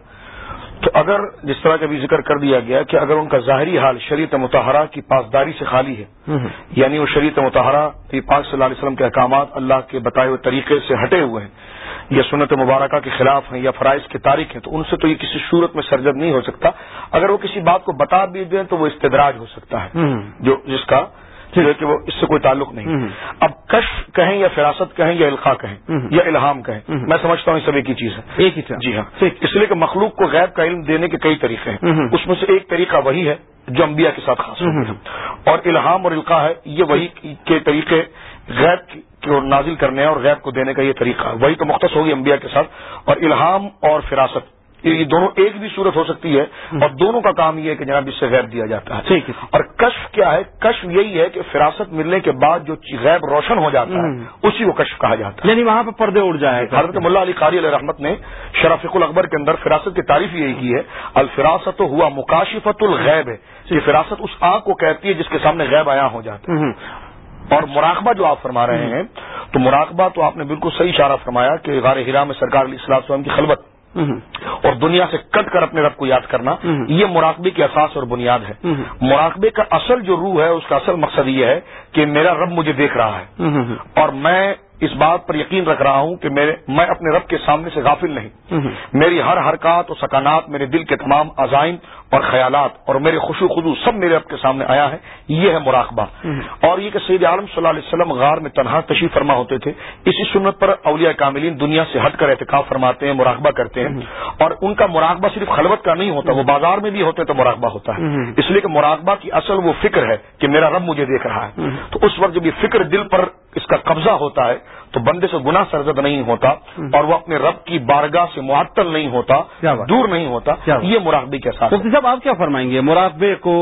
تو اگر جس طرح کا بھی ذکر کر دیا گیا کہ اگر ان کا ظاہری حال شریعت متحرہ کی پاسداری سے خالی ہے یعنی وہ شریعت متحرہ پاک صلی اللہ علیہ وسلم کے احکامات اللہ کے بتائے ہوئے طریقے سے ہٹے ہوئے ہیں یا سنت مبارکہ کے خلاف ہیں یا فرائض کے تاریخ ہیں تو ان سے تو یہ کسی صورت میں سرجد نہیں ہو سکتا۔ اگر وہ کسی بات کو بتا بھی دیں تو وہ استدراج ہو سکتا ہے جو جس کا ہے کہ وہ اس سے کوئی تعلق نہیں۔ اب کشف کہیں یا فراست کہیں یا القاع کہیں یا الہام کہیں۔ میں سمجھتا ہوں یہ سب ایک ہی چیز ہے۔ ایک ہی چیز۔ جی ہاں۔ اس لیے کہ مخلوق کو غیب کا علم دینے کے کئی طریقے ہیں۔ اس میں سے ایک طریقہ وہی ہے جو انبیاء کے ساتھ خاص اور الہام اور القاع ہے یہ وہی کے طریقے غیب اور نازل کرنے اور غیب کو دینے کا یہ طریقہ وہی تو مختص ہوگی انبیاء کے ساتھ۔ اور الہام اور فراست۔ یہ دونوں ایک بھی صورت ہو سکتی ہے اور دونوں کا کام یہ ہے کہ جناب اس سے غیب دیا جاتا ہے۔ ٹھیک ہے اور کشف کیا ہے؟ کشف یہی ہے کہ فراست ملنے کے بعد جو غیب روشن ہو جاتا ہے اسی کو کشف کہا جاتا ہے۔ یعنی وہاں پہ پردے اڑ جائے۔ حضرت ملا علی قاری علیہ رحمت نے شرافق الاکبر کے اندر فراست کی تعریف یہی کی ہے الفراست ہوا مکاشفت الغیب ہے کہ فراست اس آنکھ کو کہتی ہے جس کے سامنے غیب آیا ہو جاتا ہے۔ اور مراقبہ جو آپ فرما رہے ہیں تو مراقبہ تو آپ نے بالکل صحیح اشارہ فرمایا کہ غار ہرا میں سرکار علیہ السلام کی خلبت اور دنیا سے کٹ کر اپنے رب کو یاد کرنا یہ مراقبے کی اساس اور بنیاد ہے۔ مراقبے کا اصل جو روح ہے اس کا اصل مقصد یہ ہے کہ میرا رب مجھے دیکھ رہا ہے۔ اور میں اس بات پر یقین رکھ رہا ہوں کہ میرے میں اپنے رب کے سامنے سے غافل نہیں۔ میری ہر حرکات اور سکانات میرے دل کے تمام عزائم اور خیالات اور میرے خوشو خدو سب میرے رب کے سامنے آیا ہے۔ یہ ہے مراقبہ۔ اور یہ کہ سید عالم صلی اللہ علیہ وسلم غار میں تنہا تشریف فرما ہوتے تھے اسی سنت پر اولیاء کاملین دنیا سے ہٹ کر احتکاب فرماتے ہیں مراقبہ کرتے ہیں۔ اور ان کا مراقبہ صرف خلوت کا نہیں ہوتا وہ بازار میں بھی ہوتے تو مراقبہ ہوتا ہے۔ اس لیے کہ مراقبہ کی اصل وہ فکر ہے کہ میرا رب مجھے دیکھ رہا ہے۔ تو اس وقت جب یہ فکر دل پر اس کا قبضہ ہوتا ہے تو بندے سے گناہ سرزد نہیں ہوتا اور وہ اپنے رب کی بارگاہ سے معطل نہیں ہوتا دور نہیں ہوتا یہ مراقبے کے ساتھ صاحب آپ کیا فرمائیں گے؟ مراقبے کو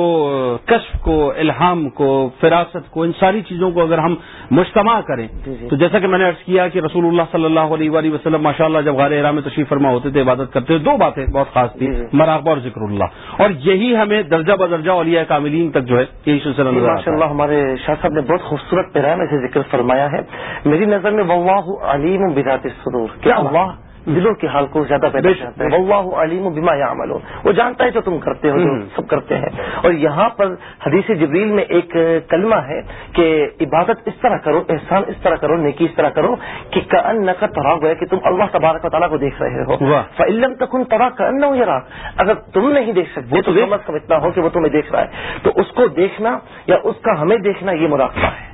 کشف کو الہام کو فراست کو ان ساری چیزوں کو اگر ہم مجتمع کریں تو جیسا کہ میں نے ارض کیا کہ رسول اللہ صلی اللہ علیہ وآلہ وسلم ماشاء اللہ جب غار احرام میں تشریف فرما ہوتے تھے عبادت کرتے تھے دو باتیں بہت خاص تھی مراقبہ اور ذکر اللہ۔ اور یہی ہمیں درجہ بدرجہ اولیاء کاملین تک جو ہے یہی سلسلہ ماشاء اللہ ہمارے شاہ صاحب نے بہت خوبصورت پیرا میں سے ذکر فرمایا ہے۔ میری نظر میں واللہ علیم بذات الصدور. کیا اللہ؟ دلوں کے حال کو زیادہ پیدا کرتا ہے واللہ علیم بما یعملون۔ وہ جانتا ہے جو تم کرتے ہو جو سب کرتے ہیں۔ اور یہاں پر حدیث جبریل میں ایک کلمہ ہے کہ عبادت اس طرح کرو احسان اس طرح کرو نیکی اس طرح کرو کہ کن کا ترا گیا کہ تم اللہ تبارک و تعالیٰ کو دیکھ رہے ہو۔ فعلم تکن ترا کن یا اگر تم نہیں دیکھ سکتے تو کم از کم اتنا ہو کہ وہ تمہیں دیکھ رہا ہے۔ تو اس کو دیکھنا یا اس کا ہمیں دیکھنا یہ مراقبہ ہے۔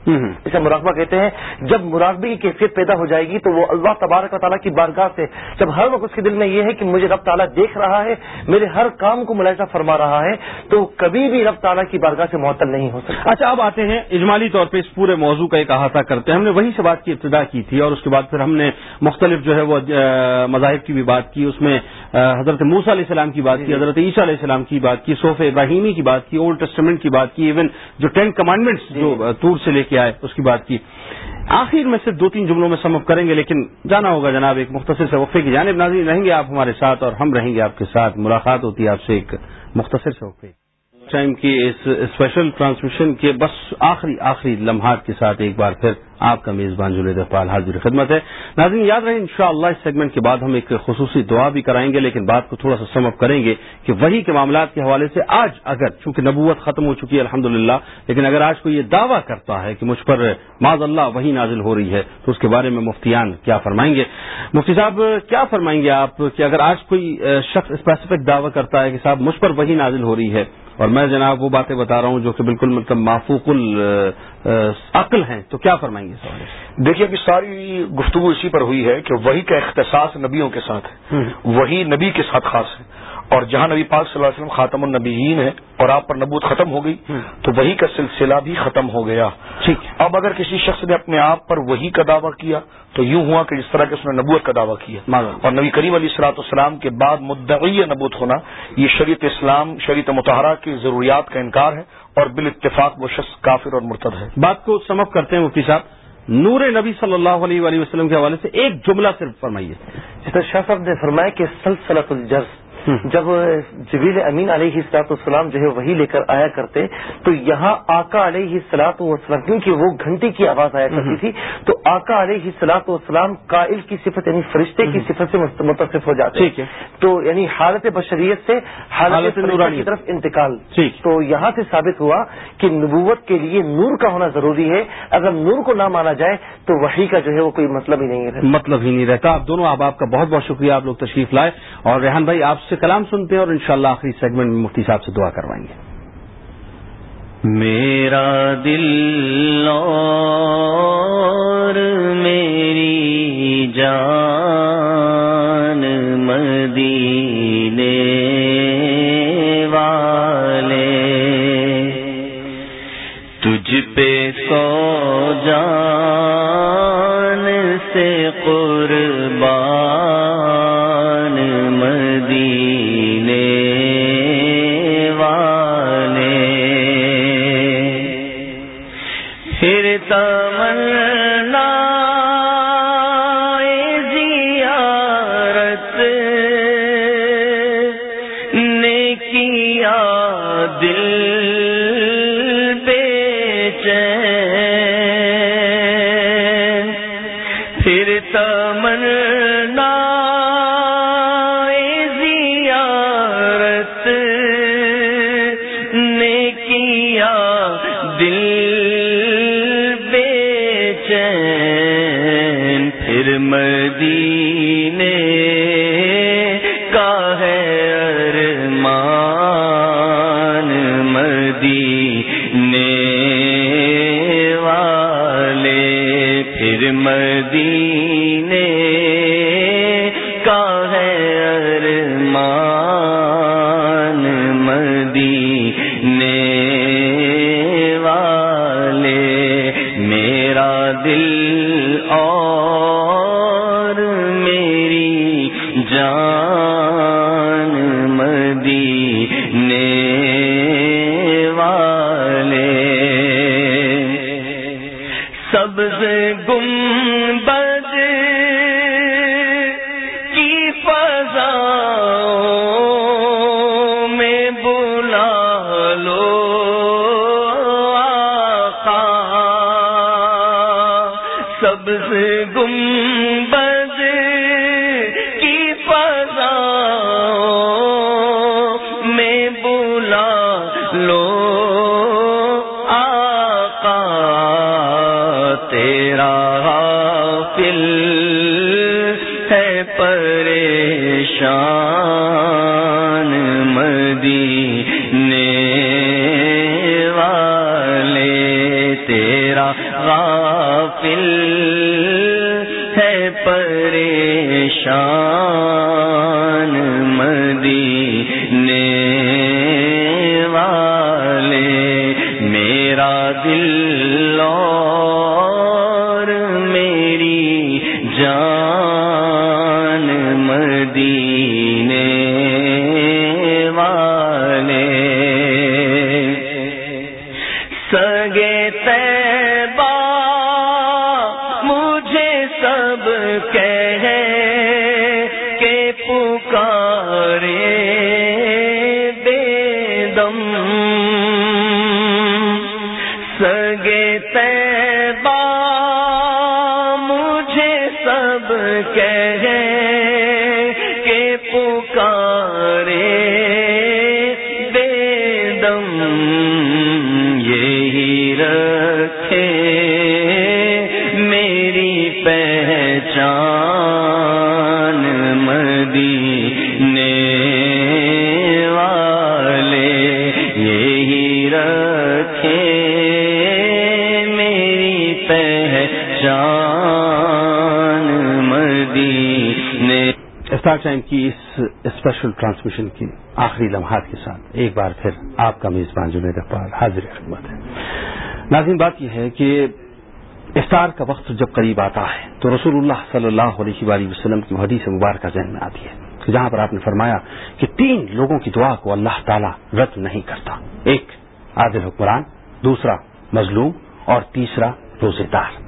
اسے مراقبہ کہتے ہیں جب مراقبے کی کیفیت پیدا ہو جائے گی تو وہ اللہ تبارک و تعالیٰ کی بارگاہ سے جب ہر وقت اس کے دل میں یہ ہے کہ مجھے رب تعالیٰ دیکھ رہا ہے میرے ہر کام کو ملاحظہ فرما رہا ہے تو کبھی بھی رب تعالیٰ کی بارگاہ سے معطل نہیں ہو سکتا۔ اچھا اب آتے ہیں۔ اجمالی طور پہ اس پورے موضوع کا ایک احاطہ کرتے ہیں۔ ہم نے وہیں سے بات کی ابتدا کی تھی اور اس کے بعد پھر ہم نے مختلف جو ہے وہ مذاہب کی بھی بات کی اس میں حضرت موسا علیہ السلام کی بات کی حضرت عیسیٰ علیہ السلام کی بات کی صوف ابراہیمی کی بات کی اولڈ ٹیسٹمنٹ کی بات کی ایون جو ٹین کمانڈمنٹس جو تور سے لے کے آئے اس کی بات کی۔ آخر میں سے دو تین جملوں میں سمپ کریں گے، لیکن جانا ہوگا جناب ایک مختصر سے وقفے کی جانب. ناظرین، رہیں گے آپ ہمارے ساتھ اور ہم رہیں گے آپ کے ساتھ. ملاقات ہوتی ہے آپ سے ایک مختصر سے وقفے ٹائم کی اس اسپیشل ٹرانسمیشن کے بس آخری آخری لمحات کے ساتھ ایک بار پھر آپ کا میزبان جنید اقبال حاضر خدمت ہے۔ ناظرین، یاد رہے انشاءاللہ اس سیگمنٹ کے بعد ہم ایک خصوصی دعا بھی کرائیں گے، لیکن بات کو تھوڑا سا سم اپ کریں گے کہ وہی کے معاملات کے حوالے سے آج اگر چونکہ نبوت ختم ہو چکی ہے الحمد لیکن اگر آج کوئی یہ دعویٰ کرتا ہے کہ مجھ پر معذ اللہ وہی نازل ہو رہی ہے، تو اس کے بارے میں مفتیان کیا فرمائیں گے؟ مفتی صاحب، کیا فرمائیں گے آپ کہ اگر آج کوئی شخص اسپیسیفک دعویٰ کرتا ہے کہ صاحب مجھ پر وہی نازل ہو رہی ہے اور میں جناب وہ باتیں بتا رہا ہوں جو کہ بالکل مطلب معفوق العقل ہیں تو کیا فرمائیں گے سوال دیکھیے ابھی ساری گفتگو اسی پر ہوئی ہے کہ وہی کا اختصاص نبیوں کے ساتھ ہے وہی نبی کے ساتھ خاص ہے۔ اور جہاں نبی پاک صلی اللہ علیہ وسلم خاتم النبیین ہے اور آپ پر نبوت ختم ہو گئی تو وہی کا سلسلہ بھی ختم ہو گیا۔ ٹھیک۔ اب اگر کسی شخص نے اپنے آپ پر وہی کا دعویٰ کیا تو یوں ہوا کہ جس طرح کہ اس نے نبوت کا دعویٰ کیا۔ اور نبی کریم علیہ السلاط السلام کے بعد مدعی نبوت ہونا یہ شریعت اسلام شریعت متحرہ کی ضروریات کا انکار ہے اور بال اتفاق وہ شخص کافر اور مرتد ہے۔ بات کو سمپ کرتے ہیں مفتی صاحب نور نبی صلی اللہ علیہ وآلہ وسلم کے حوالے سے ایک جملہ صرف فرمائیے۔ جس طرح شاہ صاحب نے فرمایا کہ سلسلت الجرس جب جبیل امین علیہ السلاط والسلام جو ہے وہی لے کر آیا کرتے تو یہاں آقا علیہ السلاط والسلام کیونکہ وہ گھنٹی کی آواز آیا کرتی تھی تو آقا علیہ السلاط والسلام قائل کی صفت یعنی فرشتے کی صفت سے متصف ہو جاتے۔ تو یعنی حالت بشریت سے حالت نورانی کی طرف انتقال۔ تو یہاں سے ثابت ہوا کہ نبوت کے لیے نور کا ہونا ضروری ہے۔ اگر نور کو نہ مانا جائے تو وہی کا جو ہے وہ کوئی مطلب ہی نہیں رہتا۔ مطلب ہی نہیں رہتا۔ آپ دونوں آپ کا بہت بہت شکریہ آپ لوگ تشریف لائے۔ اور ریحان بھائی آپ سے کلام سنتے ہیں اور انشاءاللہ آخری سیگمنٹ میں مفتی صاحب سے دعا کروائیں گے۔ میرا دل اور میری جان مدینے والے، تجھ پہ سو جان سے قربان پکارے بے دم اسٹار ٹائم کی اس اسپیشل ٹرانسمیشن کی آخری لمحات کے ساتھ ایک بار پھر آپ کا میزبان جنید اقبال حاضر خدمت ہے۔ ناظرین، بات یہ ہے کہ افطار کا وقت جب قریب آتا ہے تو رسول اللہ صلی اللہ علیہ وآلہ وسلم کی حدیث مبارکہ ذہن میں آتی ہے جہاں پر آپ نے فرمایا کہ تین لوگوں کی دعا کو اللہ تعالیٰ رد نہیں کرتا۔ ایک عادل حکمران، دوسرا مظلوم اور تیسرا روزے دار۔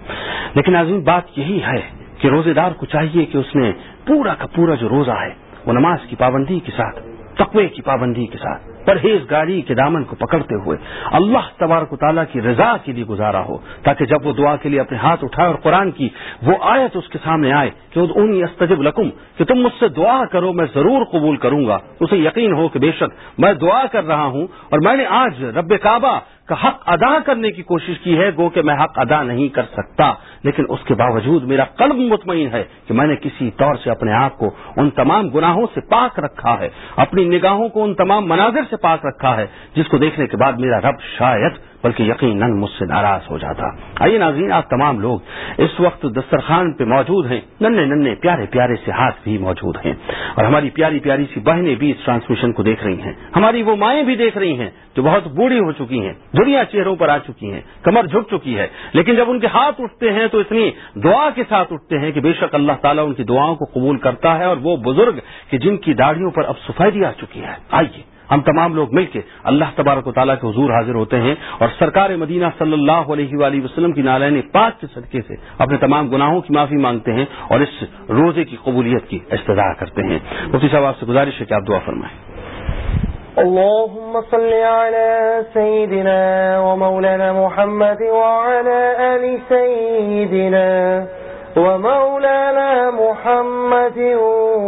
لیکن ناظرین، بات یہی ہے کہ روزے دار کو چاہیے کہ اس نے پورا کا پورا جو روزہ ہے، وہ نماز کی پابندی کے ساتھ، تقوی کی پابندی کے ساتھ، پرہیز گاری کے دامن کو پکڑتے ہوئے اللہ تبارک و تعالیٰ کی رضا کے لیے گزارا ہو، تاکہ جب وہ دعا کے لیے اپنے ہاتھ اٹھائے اور قرآن کی وہ آیت اس کے سامنے آئے کہ ان استجب لکم، کہ تم مجھ سے دعا کرو، میں ضرور قبول کروں گا۔ اسے یقین ہو کہ بے شک میں دعا کر رہا ہوں اور میں نے آج رب کعبہ کا حق ادا کرنے کی کوشش کی ہے، گو کہ میں حق ادا نہیں کر سکتا۔ لیکن اس کے باوجود میرا قلب مطمئن ہے کہ میں نے کسی طور سے اپنے آپ کو ان تمام گناہوں سے پاک رکھا ہے۔ اپنی نگاہوں کو ان تمام مناظر سے پاک رکھا ہے، جس کو دیکھنے کے بعد میرا رب شاید بلکہ یقیناً مجھ سے ناراض ہو جاتا۔ آئیے ناظرین، آپ تمام لوگ اس وقت دسترخوان پہ موجود ہیں۔ ننے ننے، پیارے پیارے سے ہاتھ بھی موجود ہیں۔ اور ہماری پیاری پیاری سی بہنیں بھی اس ٹرانسمیشن کو دیکھ رہی ہیں۔ ہماری وہ مائیں بھی دیکھ رہی ہیں جو بہت بوڑھی ہو چکی ہیں، دنیا چہروں پر آ چکی ہیں، کمر جھک چکی ہے۔ لیکن جب ان کے ہاتھ اٹھتے ہیں تو اتنی دعا کے ساتھ اٹھتے ہیں کہ بے شک اللہ تعالیٰ ان کی دعاؤں کو قبول کرتا ہے اور وہ بزرگ کہ جن کی داڑھیوں پر اب سفیدی آ چکی ہے۔ آئیے۔ ہم تمام لوگ مل کے اللہ تبارک و تعالیٰ کے حضور حاضر ہوتے ہیں اور سرکار مدینہ صلی اللہ علیہ وآلہ وسلم کی نالین پاک کے صدقے سے اپنے تمام گناہوں کی معافی مانگتے ہیں اور اس روزے کی قبولیت کی استدعا کرتے ہیں۔ مفتی صاحب، آپ سے گزارش ہے کہ آپ دعا فرمائیں۔ اللهم صل على سيدنا ومولانا محمد وعلى آل سيدنا ومولانا محمد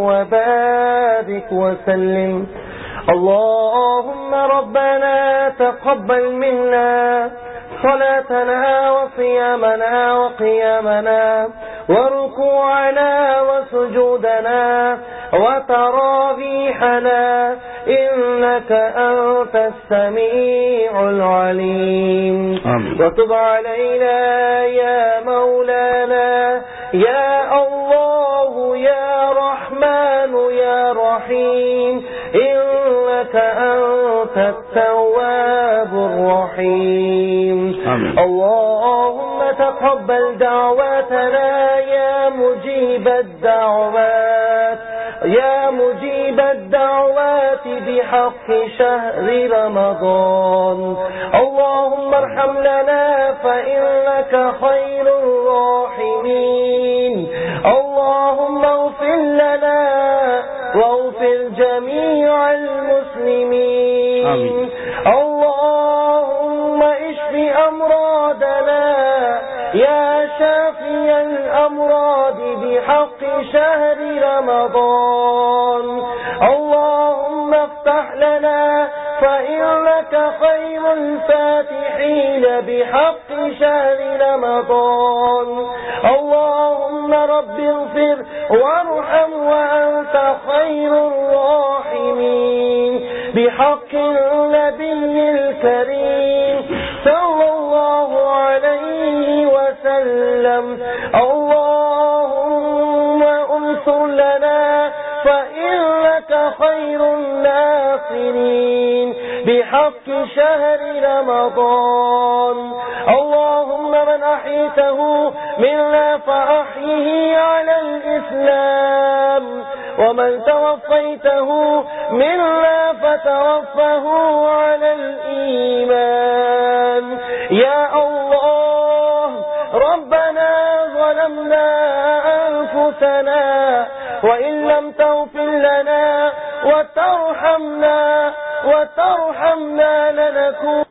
وبارك وسلم اللهم ربنا تقبل منا صلاتنا وصيامنا وقيامنا وركوعنا وسجودنا وتراويحنا إنك أنت السميع العليم آمين. وتب علينا يا مولانا يا الله يا رحمن يا رحيم إنك أنت التواب الرحيم. اللهم تقبل دعواتنا يا مجيب الدعوات يا مجيب الدعوات بحق شهر رمضان. اللهم ارحم لنا فإنك خير الراحمين. اللهم اغفر لنا واغفر جميع المسلمين. آمين. شهر رمضان. اللهم افتح لنا فإنك خير الفاتحين بحق شهر رمضان. اللهم رب اغفر وارحم وأنت خير الراحمين. بحق النبي الكريم صلى الله عليه وسلم. اللهم الناصرين بحق شهر رمضان اللهم من أحيته منا فأحيه على الإسلام ومن توفيته منا فتوفه على الإيمان يا الله ربنا ظلمنا أنفسنا وإن لم تغفر لنا وترحمنا وترحمنا لنكون